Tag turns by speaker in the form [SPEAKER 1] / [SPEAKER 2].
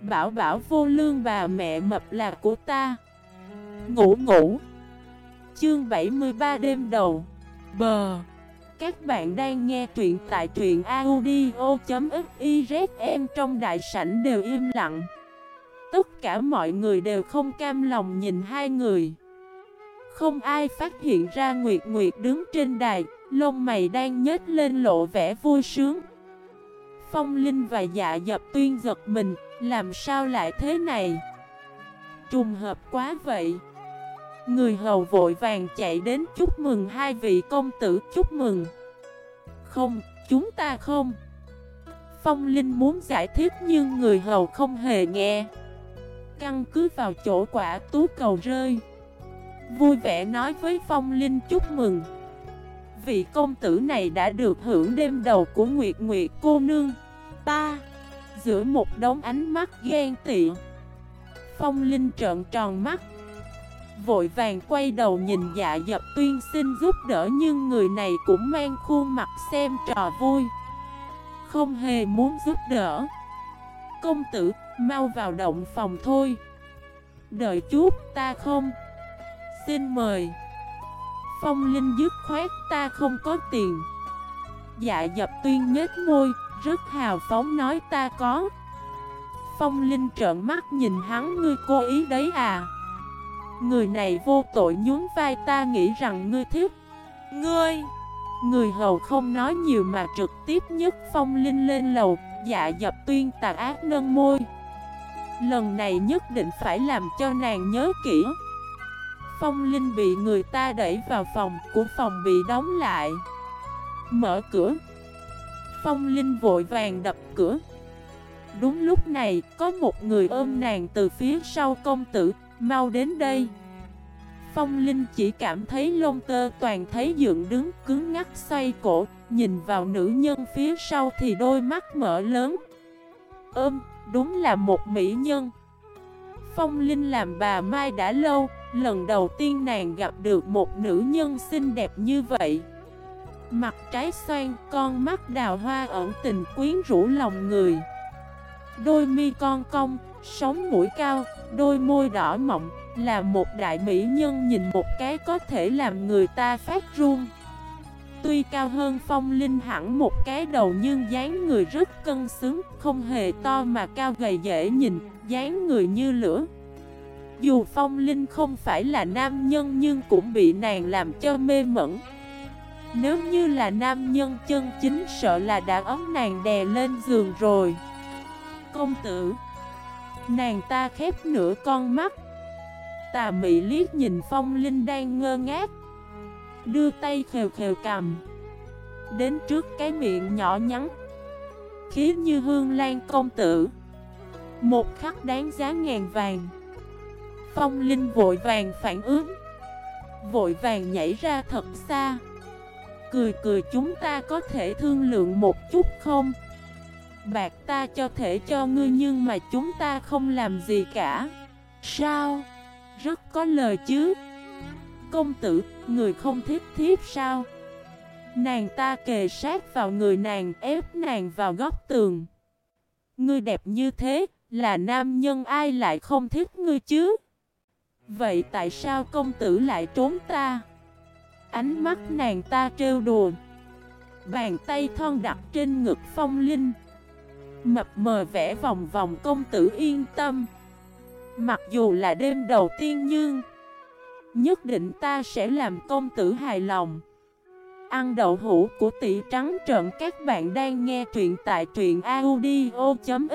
[SPEAKER 1] Bảo bảo vô lương bà mẹ mập là của ta. Ngủ ngủ. Chương 73 đêm đầu. Bờ. Các bạn đang nghe truyện tại truyện audio.xyz trong đại sảnh đều im lặng. Tất cả mọi người đều không cam lòng nhìn hai người. Không ai phát hiện ra Nguyệt Nguyệt đứng trên đài, Lông mày đang nhếch lên lộ vẻ vui sướng. Phong Linh và dạ dập tuyên giật mình Làm sao lại thế này? Trùng hợp quá vậy. Người hầu vội vàng chạy đến chúc mừng hai vị công tử chúc mừng. Không, chúng ta không. Phong Linh muốn giải thích nhưng người hầu không hề nghe. Căn cứ vào chỗ quả tú cầu rơi. Vui vẻ nói với Phong Linh chúc mừng. Vị công tử này đã được hưởng đêm đầu của Nguyệt Nguyệt cô nương. Ta Giữa một đống ánh mắt ghen tị. Phong Linh trợn tròn mắt. Vội vàng quay đầu nhìn dạ dập tuyên xin giúp đỡ Nhưng người này cũng mang khuôn mặt xem trò vui. Không hề muốn giúp đỡ. Công tử, mau vào động phòng thôi. Đợi chút, ta không. Xin mời. Phong Linh dứt khoát, ta không có tiền. Dạ dập tuyên nhếch môi, Rất hào phóng nói, ta có. Phong Linh trợn mắt nhìn hắn, ngươi cố ý đấy à? Người này vô tội nhún vai, ta nghĩ rằng ngươi thích. Ngươi? Người hầu không nói nhiều mà trực tiếp nhất Phong Linh lên lầu Dạ dập tuyên tà ác nâng môi. Lần này nhất định phải làm cho nàng nhớ kỹ. Phong Linh bị người ta đẩy vào phòng của phòng bị đóng lại. Mở cửa. Phong Linh vội vàng đập cửa. Đúng lúc này có một người ôm nàng từ phía sau công tử Mau đến đây. Phong Linh chỉ cảm thấy lông tơ toàn thấy dựng đứng cứng ngắc xoay cổ Nhìn vào nữ nhân phía sau thì đôi mắt mở lớn. Ôm, đúng là một mỹ nhân. Phong Linh làm bà Mai đã lâu Lần đầu tiên nàng gặp được một nữ nhân xinh đẹp như vậy. Mặt trái xoan, con mắt đào hoa ẩn tình quyến rũ lòng người. Đôi mi con cong, sống mũi cao, đôi môi đỏ mọng Là một đại mỹ nhân nhìn một cái có thể làm người ta phát run. Tuy cao hơn phong linh hẳn một cái đầu nhưng dáng người rất cân xứng Không hề to mà cao gầy dễ nhìn, dáng người như lửa dù Phong Linh không phải là nam nhân nhưng cũng bị nàng làm cho mê mẩn. Nếu như là nam nhân chân chính sợ là đã ấm nàng đè lên giường rồi. Công tử, Nàng ta khép nửa con mắt. Tà mị liếc nhìn Phong Linh đang ngơ ngác. Đưa tay khều khều cầm. Đến trước cái miệng nhỏ nhắn. Khí như hương lan công tử. Một khắc đáng giá ngàn vàng. Phong Linh vội vàng phản ứng Vội vàng nhảy ra thật xa Cười cười chúng ta có thể thương lượng một chút không? Bạc ta cho thể cho ngươi nhưng mà chúng ta không làm gì cả Sao? Rất có lời chứ Công tử, người không thích thiếp sao? Nàng ta kề sát vào người nàng ép nàng vào góc tường Ngươi đẹp như thế, là nam nhân ai lại không thích ngươi chứ? Vậy tại sao công tử lại trốn ta? Ánh mắt nàng ta trêu đùa. Bàn tay thon đặt trên ngực phong linh. Mập mờ vẽ vòng vòng công tử yên tâm. Mặc dù là đêm đầu tiên nhưng, Nhất định ta sẽ làm công tử hài lòng. Ăn đậu hũ của tỷ trắng trợn các bạn đang nghe truyện tại truyện audio.fif